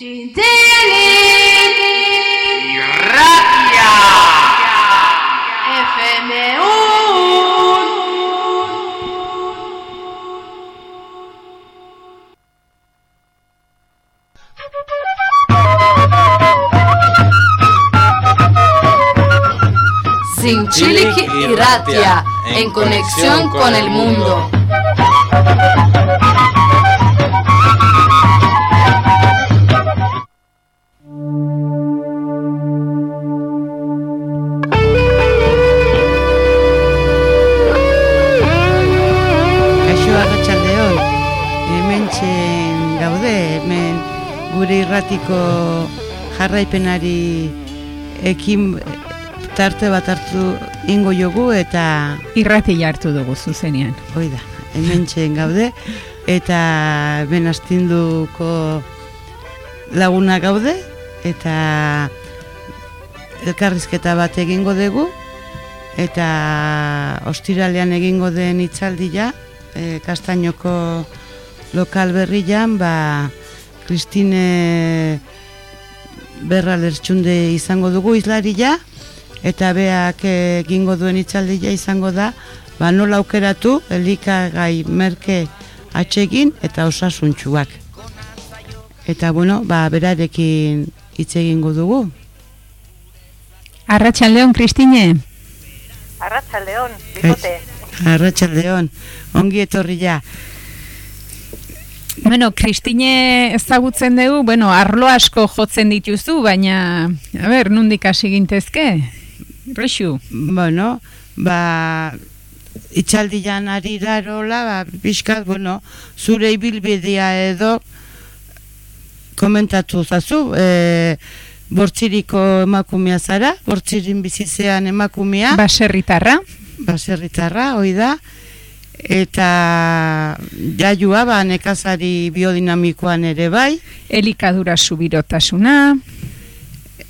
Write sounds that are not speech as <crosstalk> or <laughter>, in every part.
y Ratia Sin Chile y Ratia, en conexión con el mundo. Irratiko jarraipenari ekin tarte bat hartu ingo jogu eta Irrati hartu dugu zuzenean. hoi da, hemen gaude eta hemen astinduko laguna gaude eta elkarrizketa bat egingo dugu eta ostiralean egingo den itzaldia e, Kastainoko lokal berrian ba Kristine Berra lertxunde izango dugu izlaria eta beak egingo duen itzaldia izango da ba nola aukeratu elikagai merke atsegin eta osasuntsuak. Eta bueno ba berarekin hitz egingo dugu. Arratxaldeon, Kristine. Arratsaldeon, bikote. Arratsaldeon. Ongi etorri ja Bueno, Kristine ezagutzen dugu, bueno, arlo asko jotzen dituzu, baina, a ber, nundik hasi gintezke? Rexu, bueno ba itxaldian ari darola ba pixkat bueno zure ibilbidea edo komentatu zazu e, bortziriko emakumea zara bortzirin bizizean emakumea baserritarra. baserritarra, hoi da, eta jaiua ba nekazari biodinamikoan ere bai, Elikadura subirotasuna,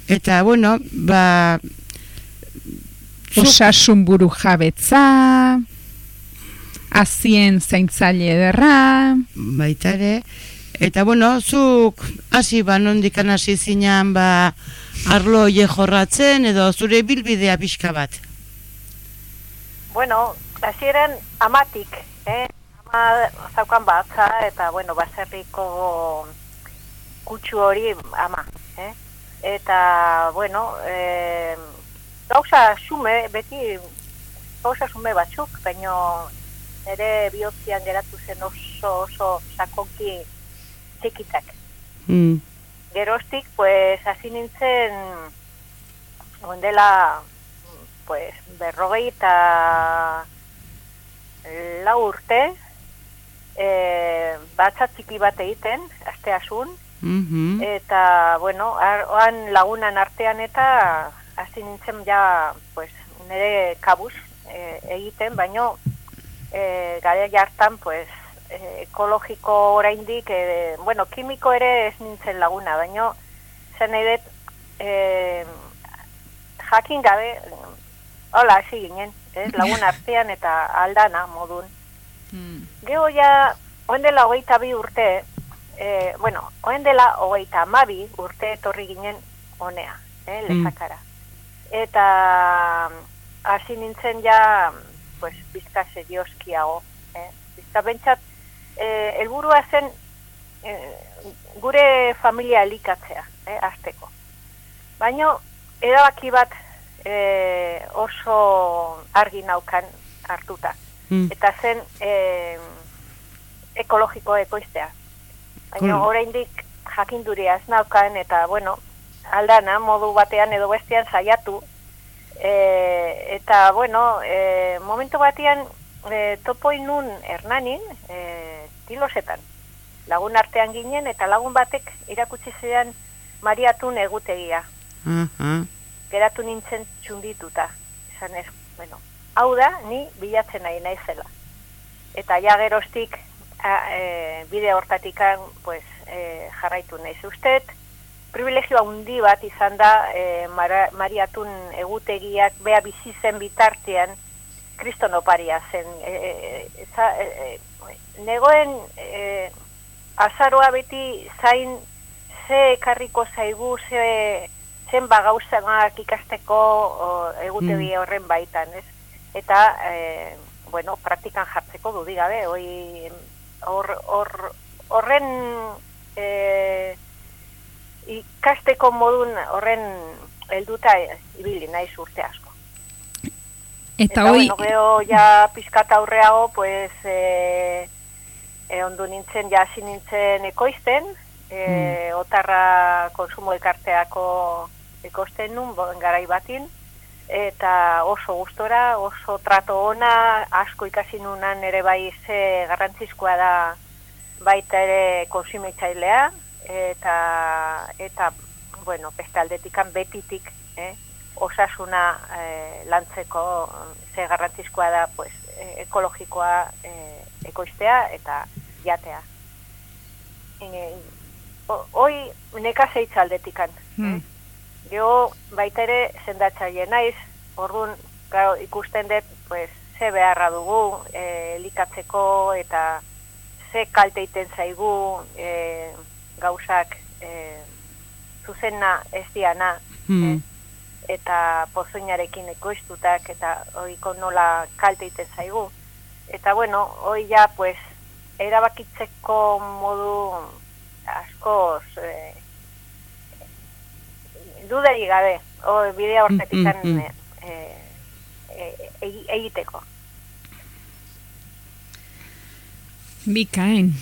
eta bueno, ba osasun buru jabetza, azien zaintzaile ederra, baita ere, eta bueno, zuk hasi ba nondikan hasi zinan ba arlo hie jorratzen edo zure bilbidea pixka bat. Bueno, hasieran amatik, eh? Ama zaukan batza eta, bueno, baserriko kutsu hori ama, eh? Eta, bueno, eh, gauza xume, beti gauza xume batzuk, baino ere bihotzian geratu zen oso oso sakonki txikitak. Mm. Gerostik, pues, hasi nintzen ondela, pues, berrogei eta lau urte, e, batza txiki bat egiten, asteasun, Mhm. eta, bueno, oan lagunan artean eta hasi nintzen ja, pues, nire kabuz e, egiten, baino e, gare jartan, pues, e, ekologiko oraindik, e, bueno, kimiko ere ez nintzen laguna, baino zen dut, e, jakin gabe, hola, hasi ginen, ez, lagun artean eta aldana modun. Gero ja, oen dela hogeita bi urte, e, bueno, oen dela hogeita amabi urte etorri ginen honea, eh, lezakara. Eta hasi nintzen ja, pues, bizka serioskiago, eh? bizka bentsat, eh, elburua zen eh, gure familia elikatzea, eh, azteko. Baina, erabaki bat eh, oso argi naukan hartuta Mm. eta zen eh, ekologiko ekoiztea. Baina Kol- oraindik jakinduria ez naukan eta bueno, aldana modu batean edo bestean saiatu e, eta bueno, e, momentu batean e, topo inun hernanin e, tilosetan. Lagun artean ginen eta lagun batek irakutsi zean mariatun egutegia Aha. Geratu nintzen txundituta. Esan ez, bueno, hau da, ni bilatzen nahi naizela. Eta ja gerostik a, e, bide hortatikan pues, e, jarraitu naiz. Ustet, privilegio handi bat izan da e, Mara, Mariatun egutegiak bea bizi zen bitartean kriston oparia zen. E, e, eza, e, e, negoen e, azaroa beti zain ze ekarriko zaigu, ze, zen bagauzak ikasteko o, egutegi Mm. horren baitan, ez? Eta, e, bueno, praktikan jartzeko dudik gabe, hoi, hor, hor, horren e, ikasteko modun horren helduta ibili naiz urte asko. Eta hoi, bueno, gero ja pizkat aurreago, pues, e, e, ondu nintzen, ja hasi nintzen ekoizten, e, otarra konsumo elkarteako ekoizten nun, garai batin, eta oso gustora, oso trato ona, asko ikasi nunan ere bai ze garrantzizkoa da baita ere konsumitzailea, eta, eta bueno, beste aldetikan betitik, eh, osasuna eh, lantzeko ze garrantzizkoa da pues, eh, ekologikoa eh, ekoiztea eta jatea. E, hoi nekazeitza aldetikan. Hmm. Eh? Geo baita ere sendatzaile naiz, orduan claro, ikusten dut pues, ze beharra dugu eh, elikatzeko eta ze kalte iten zaigu eh, gauzak eh, zuzena ez diana Mm. eh, eta pozoinarekin ekoiztutak eta oiko nola kalte iten zaigu. Eta bueno, hoi ja, pues, erabakitzeko modu askoz eh, dudari gabe, o bidea horretik Mm, mm, mm. eh, eh, egi- egiteko. Bikain.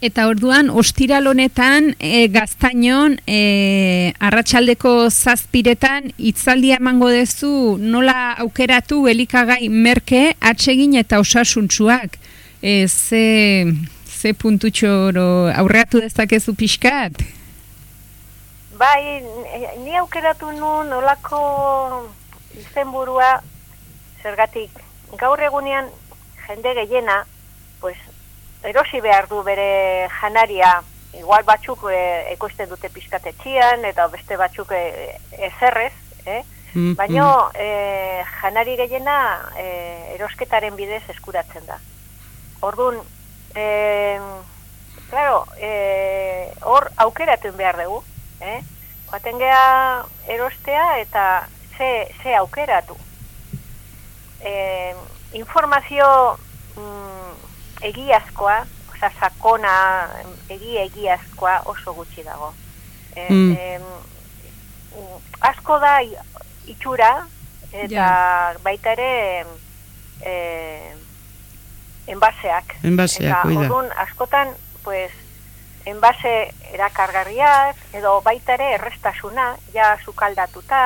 Eta orduan, ostiral honetan, e, gaztainon, e, arratsaldeko zazpiretan, itzaldia emango dezu nola aukeratu elikagai merke, atsegin eta osasuntsuak. E, ze, ze puntutxoro aurreatu dezakezu pixkat? Bai, ni- aukeratu nun olako izenburua zergatik gaur egunean jende gehiena, pues erosi behar du bere janaria, igual batzuk e, ekoizten dute pizkatetxian eta beste batzuk e, ezerrez, eh? Mm, Baina e, janari gehiena e, erosketaren bidez eskuratzen da. Orduan, e, claro, e, hor aukeratzen behar dugu, eh? Joaten geha erostea eta ze, ze aukeratu. E, informazio mm, egiazkoa, oza, sakona, egi egiazkoa oso gutxi dago. E, Mm. mm, asko da itxura eta baita ere e, enbaseak. Enbaseak, eta hoi da. orduan askotan pues enbase erakargarriak edo baita ere errestasuna ja sukaldatuta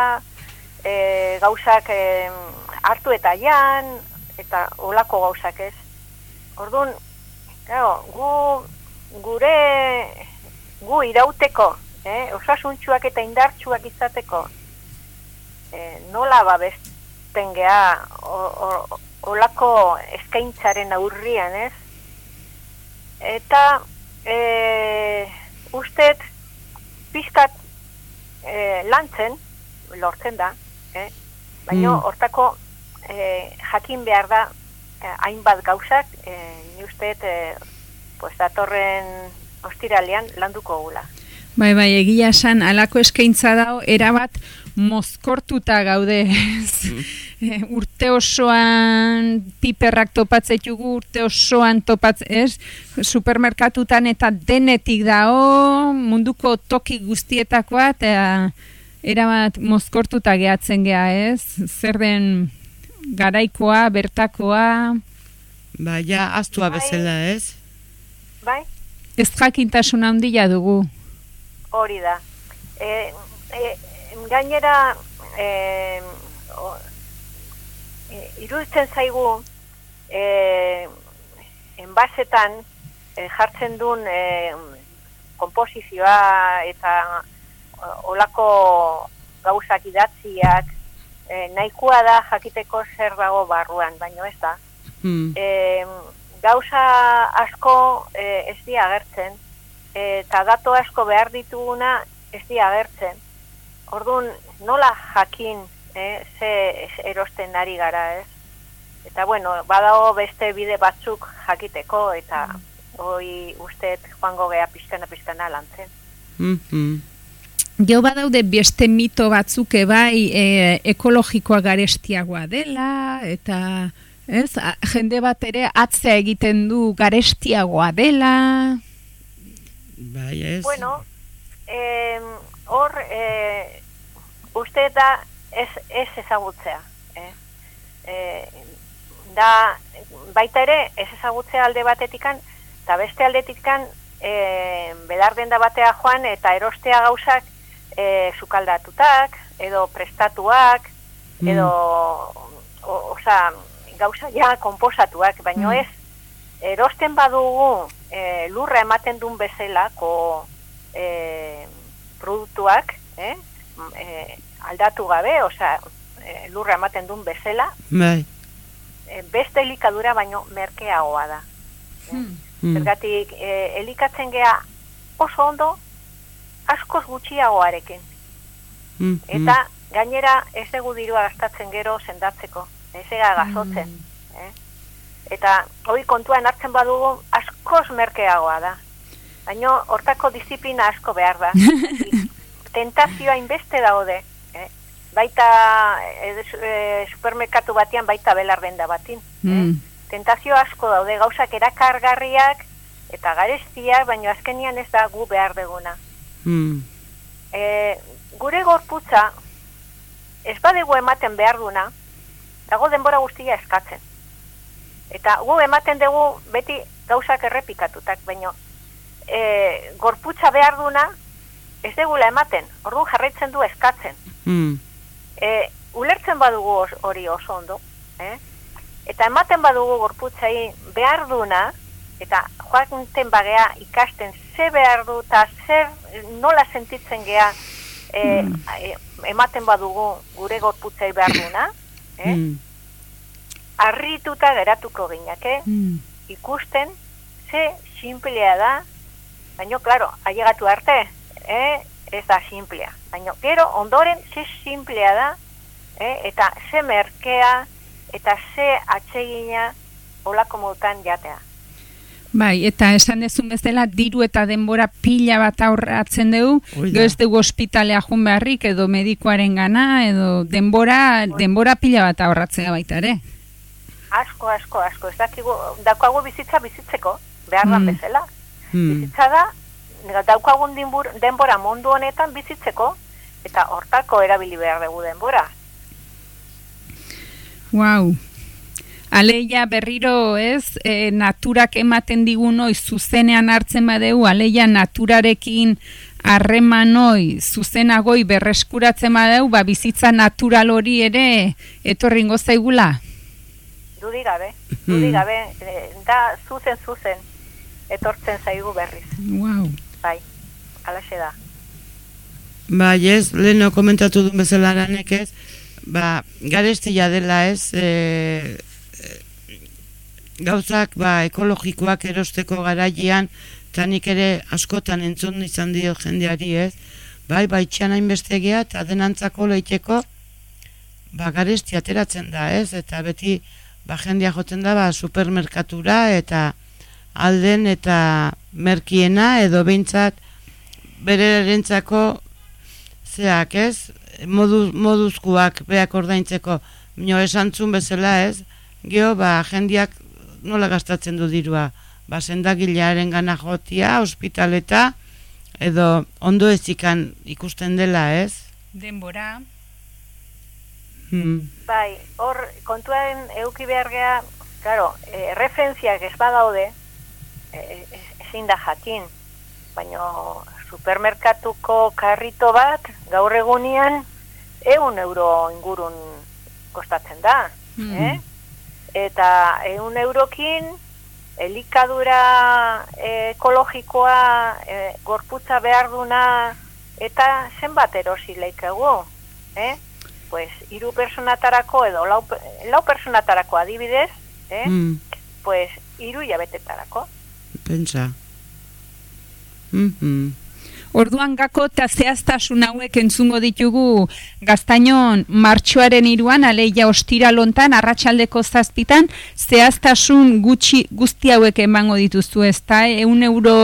e, gauzak e, hartu eta jan eta olako gauzak ez. Orduan, claro, gu gure gu irauteko, eh, osasuntxuak eta indartsuak izateko eh, nola babesten geha olako eskaintzaren aurrian, ez? Eta e, ustet pizkat e, lantzen, lortzen da, eh? baina Mm. hortako e, jakin behar da eh, hainbat gauzak, e, ni ustet e, pues, datorren ostiralean landuko gula. Bai, bai, egia esan, alako eskaintza dago, erabat mozkortuta gaude. <laughs> urte osoan piperrak topatzetugu, urte osoan topatz, ez? Supermerkatutan eta denetik dago, munduko toki guztietakoa, eta erabat mozkortuta gehatzen gea, ez? Zer den garaikoa, bertakoa, Ba, ja, astua Bai. bezala, ez? Bai? ez jakintasun handia dugu. Hori da. E, e, gainera, e, o, e, iruditzen zaigu, e, enbasetan e, jartzen duen e, komposizioa eta o- olako gauzak idatziak e, nahikoa da jakiteko zer dago barruan, baino ez da Mm. e, gauza asko e, ez di agertzen eta dato asko behar dituguna ez di agertzen. Orduan, nola jakin eh, ze erosten ari gara, ez? Eta bueno, badago beste bide batzuk jakiteko eta hoi usteet joango gea pizkana pizkana lantzen. Mhm. Geo badaude beste mito batzuk bai e, ekologikoa garestiagoa dela eta ez, a- jende bat ere atzea egiten du garestiagoa dela. Bai, ez. Bueno, em, hor, e, uste da ez, ez ezagutzea. Eh? E, da, baita ere, ez ezagutzea alde batetikan, eta beste aldetikan, e, belar denda batea joan eta erostea gauzak e, sukaldatutak, edo prestatuak, Mm. edo, o, oza, gauza ja komposatuak, baino Mm. ez, erosten badugu e, lurra ematen duen bezalako e, produktuak, eh? E, aldatu gabe, osea, e, lurra ematen duen bezala, Bai. e, beste elikadura baino merkeagoa da. Hmm. Mm. Zergatik, e, elikatzen gea oso ondo, askoz gutxiagoarekin. Mhm. Eta gainera ez dugu dirua gastatzen gero sendatzeko, ez ega gazotzen. Eh? Eta hori kontuan hartzen badugu askoz merkeagoa da. Baina hortako disiplina asko behar da. <laughs> Tentazioa inbeste daude. Eh? Baita eh, eh, supermerkatu batean baita belar denda batin. Mm. Tentazio asko daude gauzak erakargarriak eta garestiak, baina azkenian ez da gu behar deguna. Mm. e, gure gorputza ez badegu ematen behar duna, dago denbora guztia eskatzen. Eta gu ematen dugu beti gauzak errepikatutak, baina e, gorputza behar duna ez degula ematen, orduan jarraitzen du eskatzen. Mm. E, ulertzen badugu hori oso ondo, eh? eta ematen badugu gorputzai behar duna, eta joaten bagea ikasten ze behar du eta zer nola sentitzen gea e, e, ematen badugu gure gorputzai behar duna, eh? Mm. arrituta geratuko ginake, Mm. ikusten ze simplea da, baina, klaro, ailegatu arte, eh? Ez da simplea. Baina, gero, ondoren, ze simplea da, eh? eta ze merkea, eta ze atsegina olako modutan jatea. Bai, eta esan dezun bezala diru eta denbora pila bat aurratzen dugu, Hoi da. gero ez dugu ospitalea jun beharrik edo medikoaren gana, edo denbora, denbora pila bat aurratzea baita ere. Asko, asko, asko, ez dakigu, daukagu bizitza bizitzeko, behar Mm. bezala. Mm. Bizitza da, daukagun dinbur, denbora mundu honetan bizitzeko, eta hortako erabili behar dugu denbora. Wow. Aleia berriro ez, e, naturak ematen digunoi zuzenean hartzen badeu, aleia naturarekin harremanoi zuzenagoi berreskuratzen badeu, ba bizitza natural hori ere etorringo zaigula. Dudi gabe, dudi <laughs> gabe, eh, da zuzen zuzen etortzen zaigu berriz, Wow. Bai, alaxe da. Bai, ez, leheno komentatu duen bezala lanek ez, ba, garestia dela ez, e, e, gauzak ba, ekologikoak erosteko garaian, eta nik ere askotan entzun izan dio jendeari ez, bai, bai, txan hainbestegea eta denantzako leiteko, ba, garestia ateratzen da ez, eta beti, ba, jendea joten da, ba, supermerkatura, eta alden eta merkiena, edo behintzat, bererentzako zeak, ez? Modu, moduzkoak beak ordaintzeko Mino esantzun bezala, ez? Geo, ba, jendiak nola gastatzen du dirua? Ba, sendagilearen gana jotia, ospitaleta, edo ondo ezikan ikusten dela, ez? Denbora. Hmm. Bai, hor, kontuaren euki behar gea, claro, e, referentziak ez badaude, e, e, ezin da jakin, baina supermerkatuko karrito bat, gaur egunian, eun euro ingurun kostatzen da, Mm. eh? Eta eun eurokin, elikadura e, ekologikoa, e, gorputza behar duna, eta zenbat erosi leikegu, eh? Pues, hiru personatarako edo lau, lau personatarako adibidez, eh? Hmm. Pues, hiru jabetetarako. Pentsa. Mhm. Orduan gako eta zehaztasun hauek entzungo ditugu gaztainon martxoaren iruan, aleia ostira lontan, arratsaldeko zazpitan, zehaztasun gutxi guzti hauek emango dituzu ez da, eun euro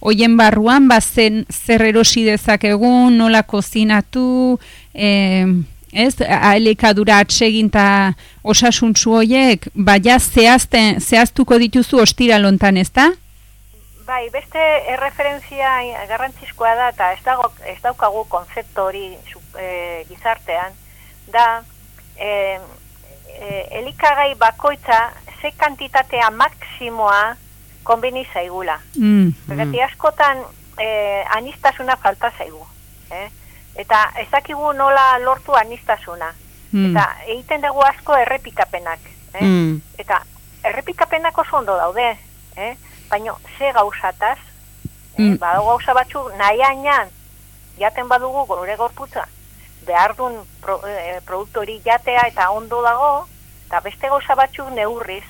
hoien barruan, bazen zer erosi dezakegun, nola kozinatu, eh, ez, aelikadura atsegin eta osasuntzu hoiek, baina zehazten, zehaztuko dituzu ostira lontan, ez da? Bai, beste erreferentzia garrantzizkoa da, eta ez, dago, ez daukagu konzeptu hori e, gizartean, da, e, e, elikagai bakoitza ze kantitatea maksimoa konbeni zaigula. Mm, mm. askotan e, anistasuna falta zaigu. Eh? Eta ezakigu nola lortu anistasuna. Mm. Eta egiten dugu asko errepikapenak. Eh? Mm. Eta errepikapenak oso ondo daude. Eh? Baina ze gauzataz, eh? mm. badago gauza batzuk nahianean jaten badugu gure gorputza, behar duen pro, eh, produktori jatea eta ondo dago, eta beste gauza batzuk neurriz.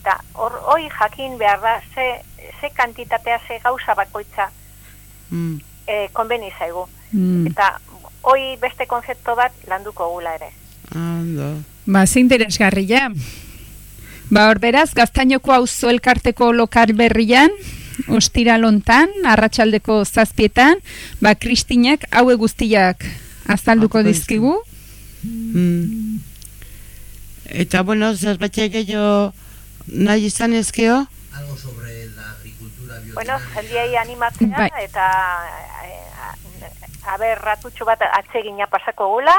Eta hori jakin behar da ze, ze kantitatea ze gauza bakoitza mm. eh, konbeni zaigu. Mm. Eta hoi beste konzepto bat landuko gula ere. Ando. Ba, ze interesgarri ja. Ba, beraz, gaztainoko hau elkarteko lokal berrian, ostira lontan, arratsaldeko zazpietan, ba, kristinak haue guztiak azalduko dizkigu. Mm. Eta, bueno, zer batxe gehiago nahi izan ezkeo? Algo sobre la agricultura biológica. Bueno, jendiai animatzea, bai. eta haber ratutxo bat atsegina pasako gula,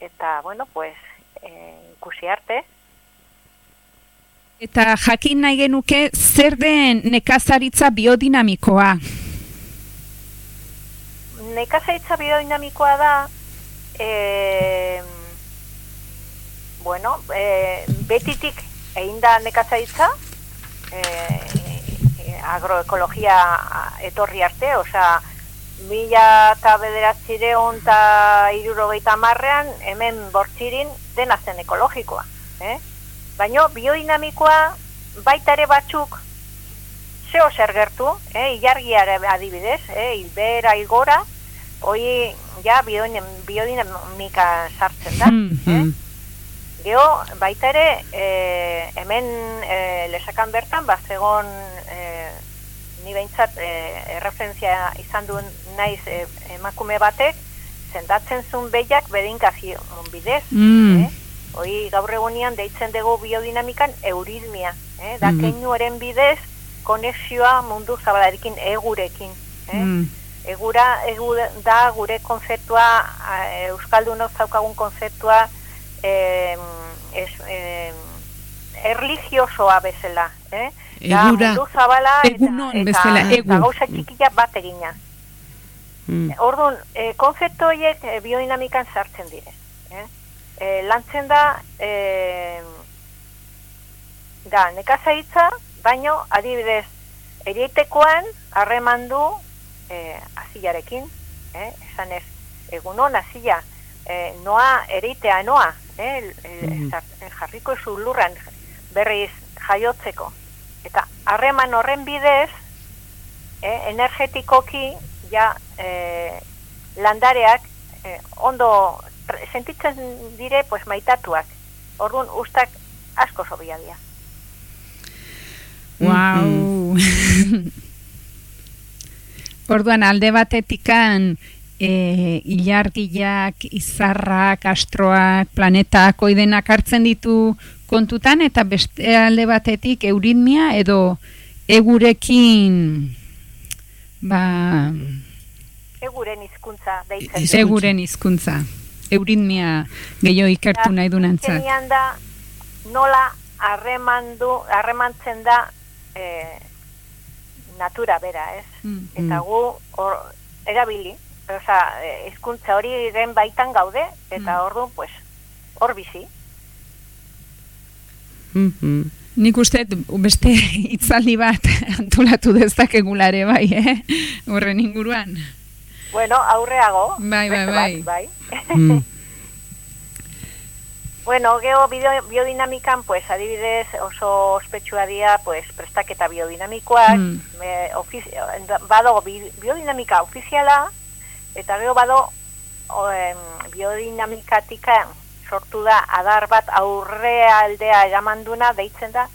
eta, bueno, pues, eh, ikusi arte. Eta jakin nahi genuke, zer den nekazaritza biodinamikoa? Nekazaritza biodinamikoa da, eh, bueno, eh, betitik egin da nekazaritza, eh, agroekologia etorri arte, osea, mila eta bederatzireun eta irurogeita marrean, hemen bortzirin dena zen ekologikoa. Eh? Baina biodinamikoa baita ere batzuk zeo zer gertu, eh? ilargiare adibidez, eh? ilbera, igora, hoi ja biodinamika sartzen da. Mm -hmm. eh? Geo, baita ere, eh, hemen eh, lesakan bertan, bat zegon eh, ni behintzat e, erreferentzia izan duen naiz e, emakume batek, zendatzen zuen behiak bedinkazio bidez. Mm. Eh? Hoi gaur egunean deitzen dugu biodinamikan euridmia. Eh? Da mm. keinuaren bidez konexioa mundu zabalarekin egurekin. Eh? Mm. Egura, egu da gure konzeptua, Euskaldunok zaukagun konzeptua, eh, es, eh, erligiosoa bezala. Eh? Egura. Da, zabala, egunon eta, bezala, eta, eta gauza txikila bat egina. Mm. Orduan, e, konzeptu horiek e, biodinamikan sartzen dire. Eh? E, lantzen da, e, da, nekazaitza, baino, adibidez, erietekoan, harreman du, e, azilarekin, eh? esan ez, egunon, azila, e, noa, eritea noa, eh? Mm. jarriko esu lurran, berriz jaiotzeko, eta harreman horren bidez eh, energetikoki ja eh, landareak eh, ondo sentitzen dire pues maitatuak. Orduan ustak asko sobia dia wow <laughs> orduan alde batetikan e, ilargiak, izarrak, astroak, planetak, oidenak hartzen ditu kontutan eta beste alde batetik euritmia edo egurekin ba eguren hizkuntza deitzen. Eguren hizkuntza euritmia gehiago ikertu nahi du da nola harremandu harremantzen da e, natura bera, ez? Mm, eta mm. gu or, erabili, osea, hizkuntza hori den baitan gaude eta mm. ordu pues hor bizi. Mm Nik uste, beste <laughs> itzaldi bat antolatu dezakegulare bai, eh? Horren inguruan. Bueno, aurreago. Bai, bai, bai. bai. mm. <laughs> Bueno, geho bio- biodinamikan, pues, adibidez, oso ospetsua dira, pues, prestaketa biodinamikoak, Mm. me, ofizi, bado bi- biodinamika ofiziala, eta gero bado o, em, biodinamikatika sortu da adar bat aurrealdea eramanduna, deitzen da,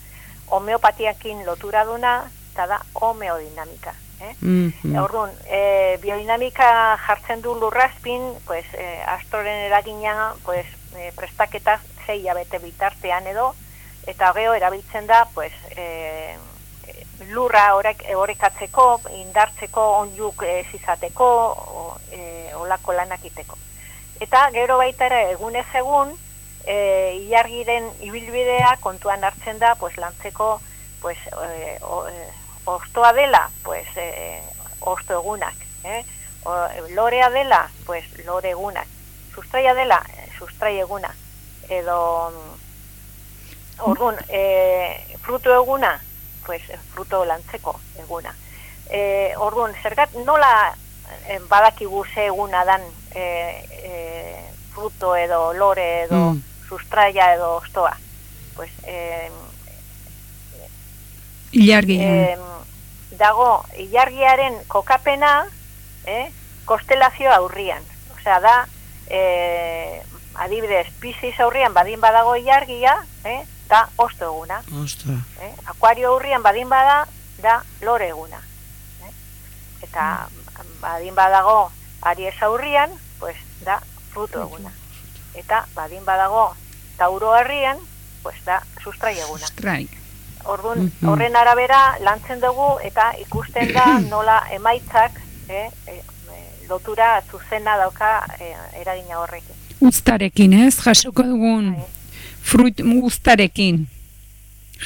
homeopatiakin lotura duna, eta da homeodinamika. Eh? Mhm. Orduan, e, biodinamika jartzen du lurrazpin, pues, e, astoren eragina, pues, e, prestaketa zei bete bitartean edo, eta geho erabiltzen da, pues, e, lurra horrek horrekatzeko, indartzeko, onjuk ez izateko, o, e, olako lanak iteko. Eta gero baita ere egunez egun, e, ilargiren ibilbidea kontuan hartzen da, pues, lantzeko, pues, e, o, e, ostoa dela, pues, e, osto egunak, eh? O, lorea dela, pues, lore egunak. Sustraia dela, eh, sustrai eguna. Edo, mm, orduan, e, fruto eguna, pues, fruto lantzeko eguna. E, orduan, zergat, nola e, badakigu ze eguna dan e, e, fruto edo lore edo Mm. sustraia edo ostoa? Pues, e, Ilargian. em, dago ilargiaren kokapena eh, kostelazio aurrian. Osea, da, eh, adibidez, Piscis aurrian badin badago ilargia, eh, da osto eguna. Ostra. Eh? Akuario aurrian badin bada, da lore eguna. Eh? Eta badin badago Aries aurrian, pues da fruto eguna. Eta badin badago Tauro harrian, pues da sustrai eguna. Ostrai. Orduan, Mhm. horren arabera lantzen dugu eta ikusten da nola emaitzak eh, eh, lotura zuzena dauka eh, eragina horrekin. Uztarekin, ez? Jasoko dugun Bai. fruit uztarekin.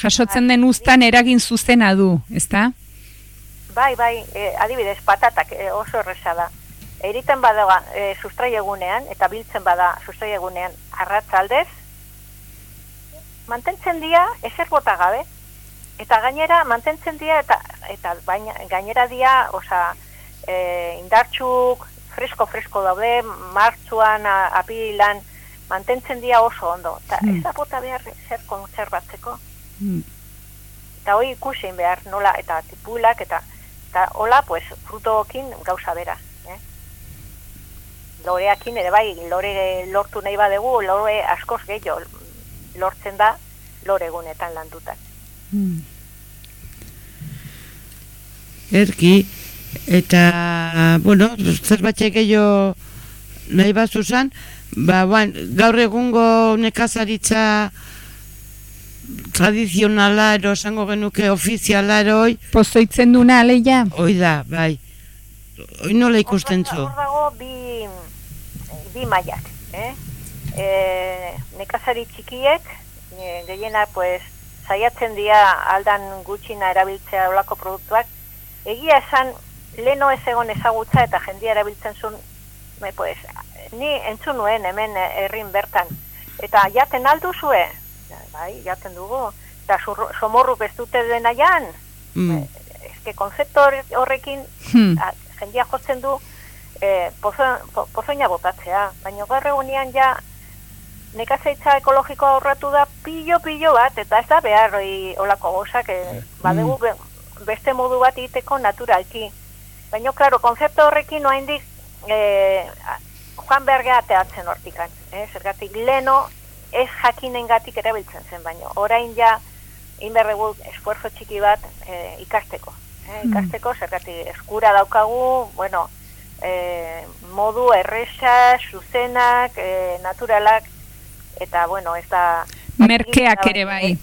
Jasotzen den uztan eragin zuzena du, ezta? Bai, bai, eh, adibidez, patatak eh, oso erresa da. Eriten badaga eh, sustrai egunean, eta biltzen bada sustrai egunean arratzaldez, mantentzen dira ezer bota gabe. Eta gainera mantentzen dira eta eta baina, gainera dira, osea, e, indartxuk fresko-fresko daude, martzuan, a- apirilan, mantentzen dira oso ondo. Eta Hmm. ez da bota behar zer konservatzeko. Mm. Eta hoi ikusin behar nola, eta tipulak, eta eta hola, pues, frutokin gauza bera. Eh? Loreakin ere bai, lore lortu nahi badegu, lore askoz gehiago lortzen da lore egunetan landutan. Mm. Erki, eta, bueno, zerbatxe gehiago nahi bat zuzan, ba, ban, gaur egungo nekazaritza tradizionala ero esango genuke ofiziala eroi, Pozoitzen duna aleia? hoi da, bai. Hoi nola ikusten zu? Hor dago bi, bi mailak, eh? E, nekazari txikiek, e, gehiena, pues, saiatzen dira aldan gutxina erabiltzea olako produktuak, egia esan, leno ez egon ezagutza eta jendia erabiltzen zuen, me, pues, ni entzun nuen hemen herrin bertan. Eta jaten alduzue? Bai, jaten dugu. Eta ez dute dena jan? Mm. Eske konzeptu horre- horrekin Hmm. a, jendia jotzen du e, pozo, po, pozoina botatzea, baina gaur egunean ja nekazaitza ekologikoa aurratu da pilo-pilo bat, eta ez da behar hoi olako gozak, e, badegu be, beste modu bat egiteko naturalki. Baina, klaro, konzeptu horrekin oaindik e, a- joan behar geha teatzen hortikan. Eh? Zergatik leno ez jakinengatik erabiltzen zen, baina orain ja inberregu esfuerzo txiki bat e, ikasteko. Eh? Ikasteko, zergatik eskura daukagu, bueno, e, modu erresa, zuzenak, e, naturalak, eta, bueno, ez da... Merkeak ere bai.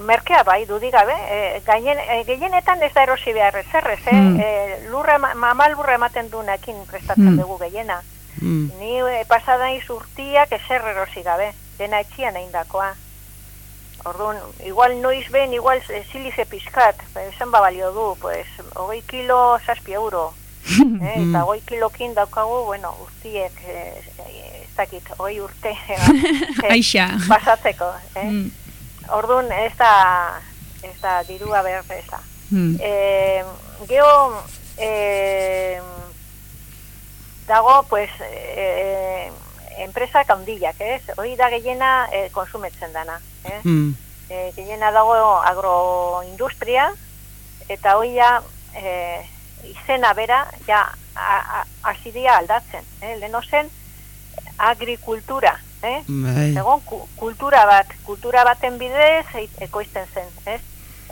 Merkea bai, dudik gabe, e, gainen, e, gehienetan ez da erosi behar ezerrez, eh? Mm. E, lurra, mamal lurra ematen dunekin prestatzen Mm. dugu gehiena. Mm. Ni e, pasada urtiak ezer erosi gabe, dena etxian eindakoa. Orduan, igual noiz ben, igual e, silize pizkat, esan ba balio du, pues, hogei kilo, zazpi euro. <laughs> eh, eta hogei kilokin daukagu, bueno, urtiek, eh, eh, ez dakit, hogei urte <laughs> eh, Aixa. pasatzeko. Eh? Mm. Orduan, ez da, ez da, dirua behar ez da. Mm. Eh, geho, eh, dago, pues, eh, enpresak handiak, ez? Hori da gehiena e, konsumetzen dana, ez? Mm. E, gehiena dago agroindustria, eta hori ja, e, izena bera, ja, hasi aldatzen, eh? Leno zen, agrikultura, eh? Bai. Egon ku- kultura bat, kultura baten bidez e- ekoizten zen, ez?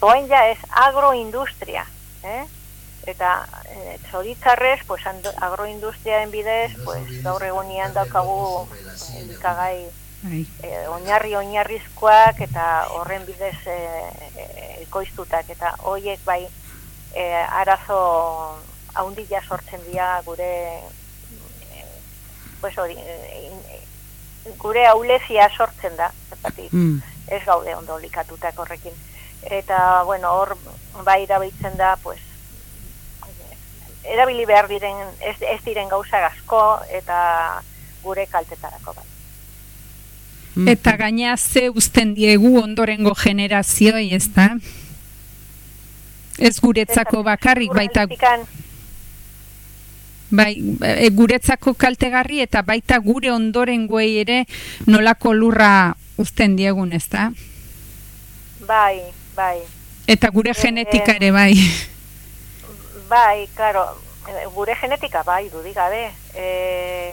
Oain ja ez agroindustria, eh? Eta eh, zoritzarrez, pues, ando- agroindustriaren bidez, pues, gaur egunean daukagu eh, elikagai Bai. eh, oinarri oinarrizkoak eta horren bidez eh, eh, ekoiztutak eta hoiek bai eh, arazo haundila sortzen dira gure eh, pues hori eh, gure aulezia sortzen da zergatik Mm. ez gaude ondo likatutak horrekin eta bueno hor bai erabiltzen da pues erabili behar diren ez, ez diren gauza asko eta gure kaltetarako bai Mm. Eta gaina ze uzten diegu ondorengo generazioi, ez da? Ez guretzako bakarrik, baita Urbanitikan, bai, e, guretzako kaltegarri eta baita gure ondorengoei ere nolako lurra uzten diegun, ez da? bai bai Eta gure Eh, genetika ere bai. Bai, claro, eh, gure genetika bai, dudik gabe. E,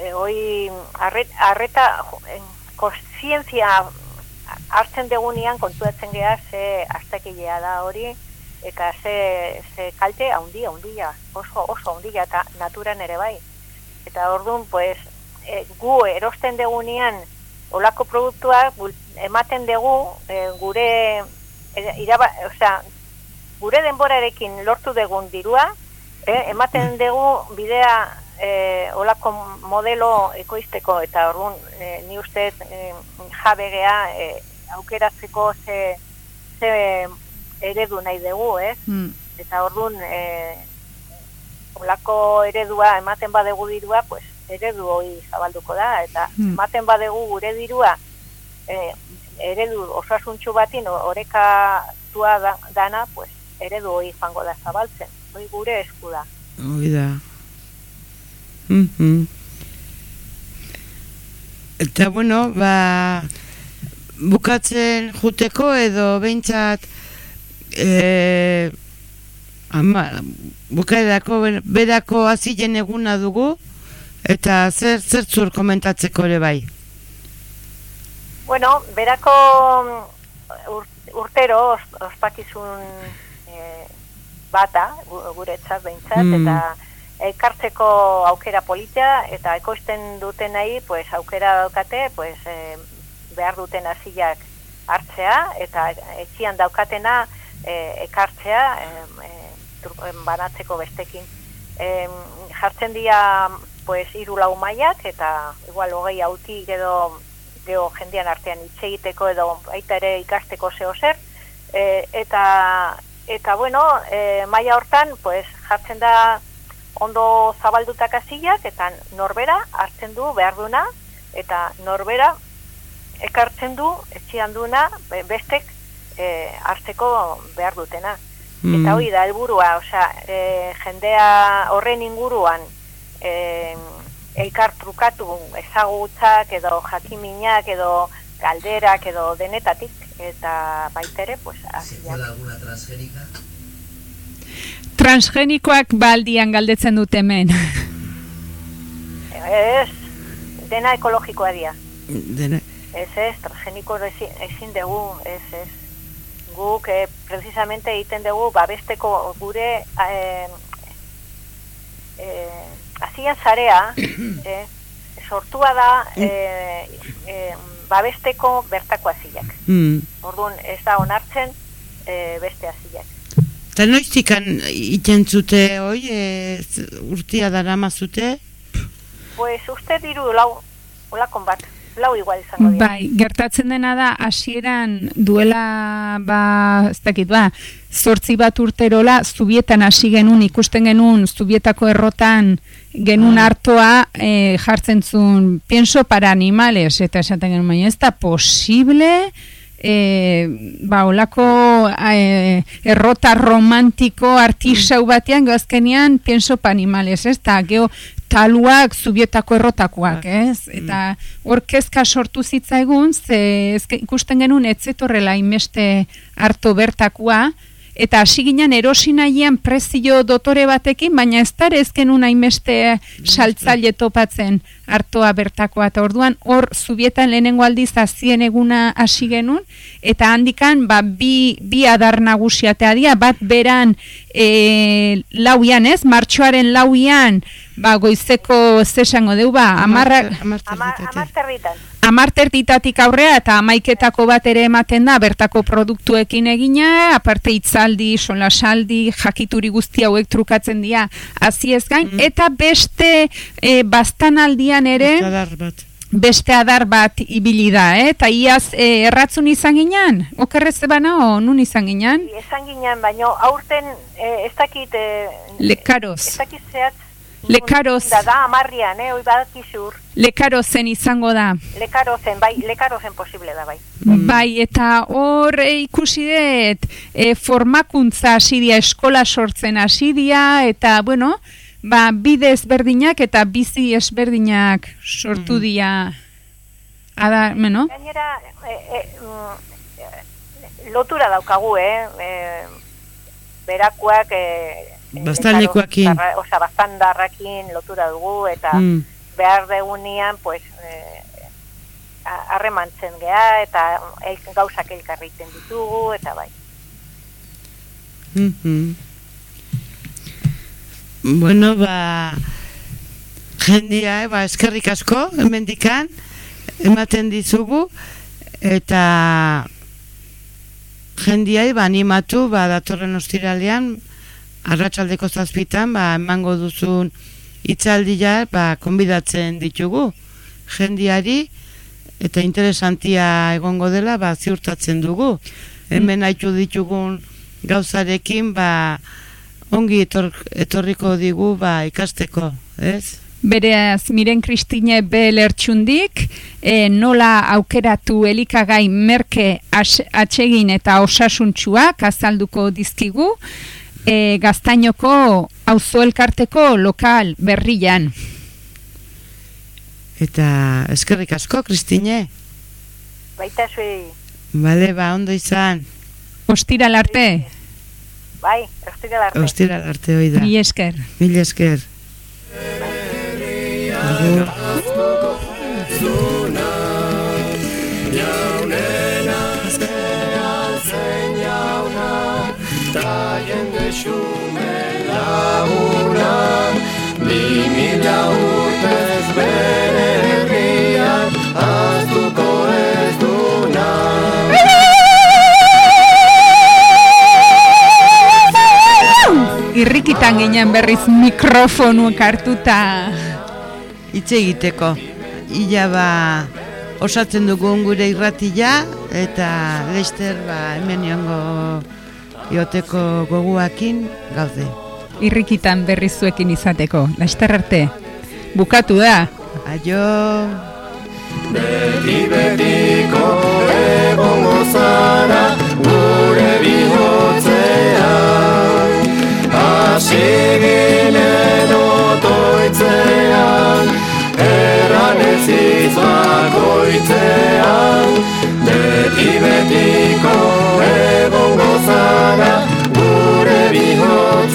e, hoi, arret, arreta, kontzientzia hartzen degunean kontuatzen geha ze astakilea da hori, eta ze, ze kalte haundia, haundia, oso, oso haundia, eta naturan ere bai. Eta orduan, pues, e, gu erosten degunean olako produktuak bul- ematen dugu e, gure e, iraba, osea, gure denborarekin lortu dugun dirua, eh, ematen dugu bidea eh, olako modelo ekoizteko eta orduan eh, ni uste eh, jabegea eh, aukeratzeko ze, ze eredu nahi dugu, ez? Mm. Eta orduan eh, olako eredua ematen badegu dirua, pues eredu hori zabalduko da, eta Hmm. ematen badegu gure dirua eh, eredu osasuntxu batin oreka tua da, dana, pues eredu hori joango da zabaltzen. Hori gure esku da. Hoi da. Mhm. Eta bueno, ba, bukatzen juteko edo behintzat e, ama, bukaerako ber- berako hazilen eguna dugu eta zer zertzur komentatzeko ere bai. Bueno, berako mm, ur, urtero os, ospakizun eh, bata, gu- guretzat behintzat, Mm. eta ekartzeko aukera politia, eta ekoizten duten nahi, pues, aukera daukate, pues, eh, behar duten hasiak hartzea, eta etxian daukatena eh, ekartzea, em, banatzeko bestekin. Em, jartzen dira, pues, hiru lau mailak, eta igual hogei hautik edo geho jendean artean hitz egiteko edo baita ere ikasteko zeo zer e, eta eta bueno e, maila hortan pues jartzen da ondo zabaldutak hasiak eta norbera hartzen du behar duna eta norbera ekartzen du etxean duna be- bestek e, hartzeko behar dutena Mm. eta hori da helburua, osea, e, jendea horren inguruan e, elkar trukatu ezagutzak edo jakiminak edo galderak edo denetatik eta baita ere, pues, ¿Se hasiak. cuela alguna transgénica? Transgenikoak baldian galdetzen dute hemen. Ez, dena ekologikoa dira. Dena, Ez ez, transgeniko ezin, ezin dugu, ez ez. Guk, eh, precisamente egiten dugu, babesteko gure eh, eh, azian zarea, <coughs> eh, sortua da eh, eh, babesteko bertako aziak. mm. Orduan, ez da onartzen eh, beste aziak. Eta noiztikan iten zute hoi, e, z- urtia dara mazute? Pues uste diru lau, olakon bat, lau igual izango dira. Bai, gertatzen dena da hasieran duela ba, ez dakit ba, zortzi bat urterola zubietan hasi genuen ikusten genuen zubietako errotan genuen hartoa e, jartzen zuen pienso para animales eta esaten genuen baina ez da posible e, ba, olako e, errota romantiko artisau batean, azkenean pienso pa animales, ez da, geho, taluak zubietako errotakoak, ez? Eta hor kezka sortu zitzaigun, ze ezke- ikusten genuen etzetorrela inbeste harto bertakoa, eta hasi ginen erosi nahian prezio dotore batekin, baina ez da ere ez genuen hainbeste saltzaile topatzen hartoa bertakoa. Eta orduan hor zubietan lehenengo aldiz azien eguna hasi genuen, eta handikan ba, bi, bi adar nagusiatea dira, bat beran e, lauian ez, martxoaren lauian, ba, goizeko zesango deu, ba, amarra, Ama, amarterritan. amarterditatik aurrea eta amaiketako bat ere ematen da bertako produktuekin egina, aparte itzaldi, solasaldi, jakituri guzti hauek trukatzen dira hasi ez gain, eta beste e, bastanaldian ere bat. beste adar bat ibili da, eh? eta iaz e, erratzun izan ginen, okerrez bana, nun izan ginen? Esan ginen, baino aurten eh, ez dakit... Eh, Lekaroz. Ez dakit zehatz... Lekaroz. Da, da, amarrian, eh, hoi badakizur. Lekarozen izango da. Lekarozen, bai, lekarozen posible da, bai. Bai, eta hor e, ikusi dut e, formakuntza hasidia, eskola sortzen hasidia, eta, bueno, ba, bide ezberdinak eta bizi ezberdinak sortu dira. Ada, bueno, Gainera, e, e, mm, lotura daukagu, eh? E, berakuak... E, Baztanlekoekin. Zarra- Osa, bastandarrakin lotura dugu, eta Mm. behar degunean, pues, e, a- harremantzen gea, eta el, gauzak elkarriten ditugu, eta bai. Mhm. Bueno, ba jendia, eh, ba eskerrik asko hemendikan ematen dizugu eta jendiai ba animatu ba datorren ostiralean arratsaldeko zazpitan ba emango duzun hitzaldia ba konbidatzen ditugu jendiari eta interesantia egongo dela ba ziurtatzen dugu hemen haitu ditugun gauzarekin ba ongi etor, etorriko digu ba ikasteko, ez? bereaz miren Kristine B. lertxundik, e, nola aukeratu elikagai merke atsegin eta osasuntxuak azalduko dizkigu, e, gaztainoko auzo elkarteko lokal berrian. Eta eskerrik asko, Kristine. Baita zuei, Bale, ba, ondo izan. Ostiral arte, bai, ostira arte. Ostira arte hoi da. mi esker. Mil esker. Agur. Irrikitan ginen berriz mikrofonuak hartuta. Hitz egiteko. Ila ba osatzen dugun gure irratia eta Lester ba hemen iongo ioteko goguakin gaude. Irrikitan berriz zuekin izateko. Laster arte. Bukatu da. Aio. Asiginen otoitzean, erran ez izbakoitzean, beti betiko zara, gure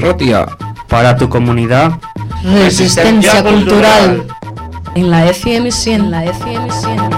Irratia. Para tu comunidad, Resistencia cultural. En la FM 100, en la FM 100.